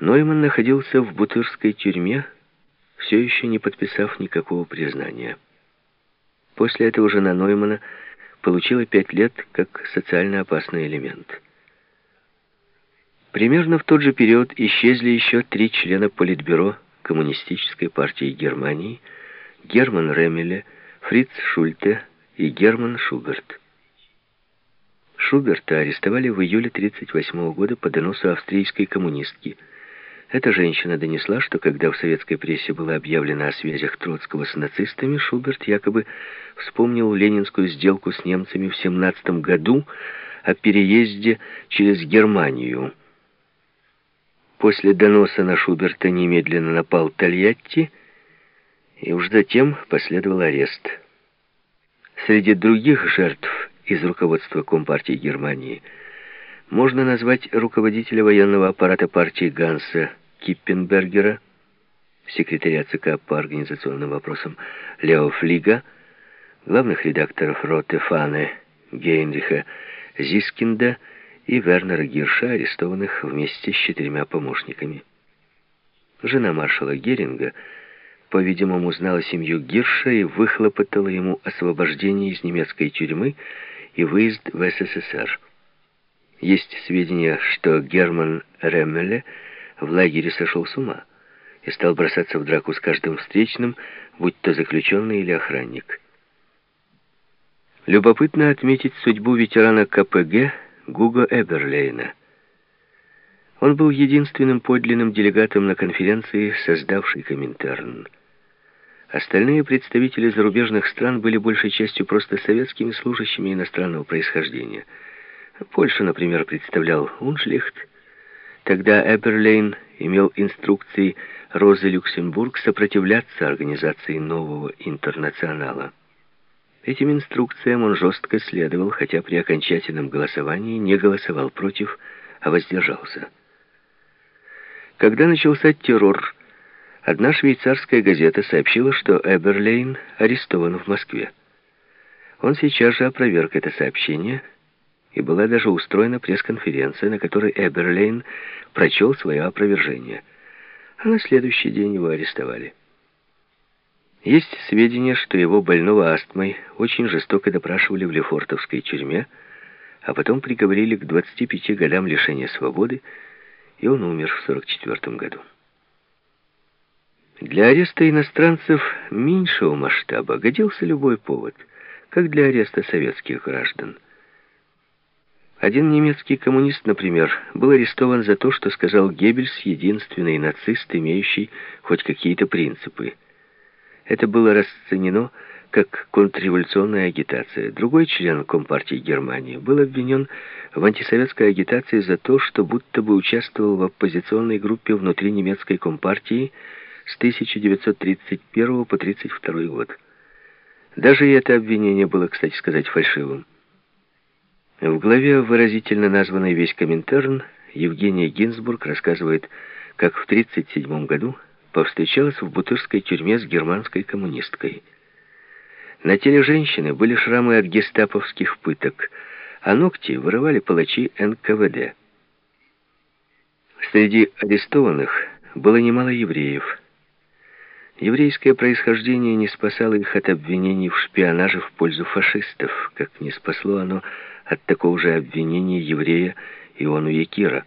Нойман находился в Бутырской тюрьме, все еще не подписав никакого признания. После этого жена Ноймана получила пять лет как социально опасный элемент. Примерно в тот же период исчезли еще три члена Политбюро Коммунистической партии Германии Герман Ремеле, Фриц Шульте и Герман Шуберт. Шуберта арестовали в июле 1938 года по доносу австрийской коммунистки – эта женщина донесла, что когда в советской прессе было объявлено о связях Троцкого с нацистами, Шуберт якобы вспомнил ленинскую сделку с немцами в 17 году о переезде через Германию. После доноса на Шуберта немедленно напал Тольятти, и уж затем последовал арест. Среди других жертв из руководства Компартии Германии можно назвать руководителя военного аппарата партии Ганса Киппенбергера, секретаря ЦК по организационным вопросам Лео Флига, главных редакторов Роте Фане, Гейнриха Зискинда и Вернера Гирша, арестованных вместе с четырьмя помощниками. Жена маршала Геринга, по-видимому, знала семью Гирша и выхлопотала ему освобождение из немецкой тюрьмы и выезд в СССР. Есть сведения, что Герман Реммеле – в лагере сошел с ума и стал бросаться в драку с каждым встречным, будь то заключенный или охранник. Любопытно отметить судьбу ветерана КПГ Гуго Эберлейна. Он был единственным подлинным делегатом на конференции, создавшей Коминтерн. Остальные представители зарубежных стран были большей частью просто советскими служащими иностранного происхождения. Польшу, например, представлял Уншлихт, Тогда Эберлейн имел инструкции Розы Люксембург сопротивляться организации нового интернационала. Этим инструкциям он жестко следовал, хотя при окончательном голосовании не голосовал против, а воздержался. Когда начался террор, одна швейцарская газета сообщила, что Эберлейн арестован в Москве. Он сейчас же опроверг это сообщение – и была даже устроена пресс-конференция, на которой Эберлейн прочел свое опровержение. А на следующий день его арестовали. Есть сведения, что его больного астмой очень жестоко допрашивали в Лефортовской тюрьме, а потом приговорили к 25 годам лишения свободы, и он умер в 44 году. Для ареста иностранцев меньшего масштаба годился любой повод, как для ареста советских граждан. Один немецкий коммунист, например, был арестован за то, что сказал Геббельс, единственный нацист, имеющий хоть какие-то принципы. Это было расценено как контрреволюционная агитация. Другой член Компартии Германии был обвинен в антисоветской агитации за то, что будто бы участвовал в оппозиционной группе внутри немецкой Компартии с 1931 по 1932 год. Даже это обвинение было, кстати сказать, фальшивым. В главе, выразительно названной «Весь Коминтерн», Евгения Гинзбург рассказывает, как в 1937 году повстречалась в Бутырской тюрьме с германской коммунисткой. На теле женщины были шрамы от гестаповских пыток, а ногти вырывали палачи НКВД. Среди арестованных было немало евреев. Еврейское происхождение не спасало их от обвинений в шпионаже в пользу фашистов, как не спасло оно от такого же обвинения еврея Иону Якира.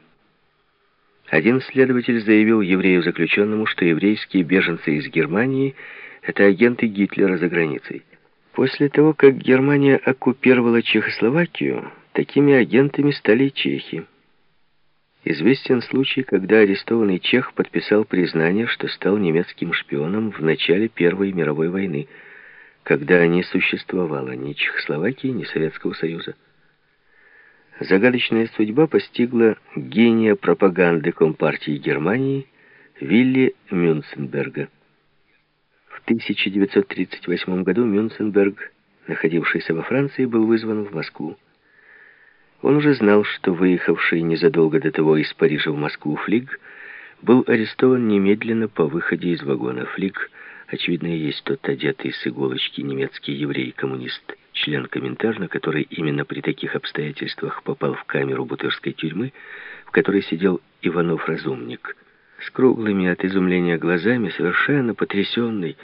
Один следователь заявил еврею-заключенному, что еврейские беженцы из Германии – это агенты Гитлера за границей. После того, как Германия оккупировала Чехословакию, такими агентами стали чехи. Известен случай, когда арестованный чех подписал признание, что стал немецким шпионом в начале Первой мировой войны, когда не существовало ни Чехословакии, ни Советского Союза. Загадочная судьба постигла гения пропаганды Компартии Германии Вилли Мюнценберга. В 1938 году Мюнценберг, находившийся во Франции, был вызван в Москву. Он уже знал, что выехавший незадолго до того из Парижа в Москву Флиг был арестован немедленно по выходе из вагона. Флиг, очевидно, есть тот одетый с иголочки немецкий еврей-коммунист член Коминтерна, который именно при таких обстоятельствах попал в камеру Бутырской тюрьмы, в которой сидел Иванов-разумник – с круглыми от изумления глазами, совершенно потрясенный,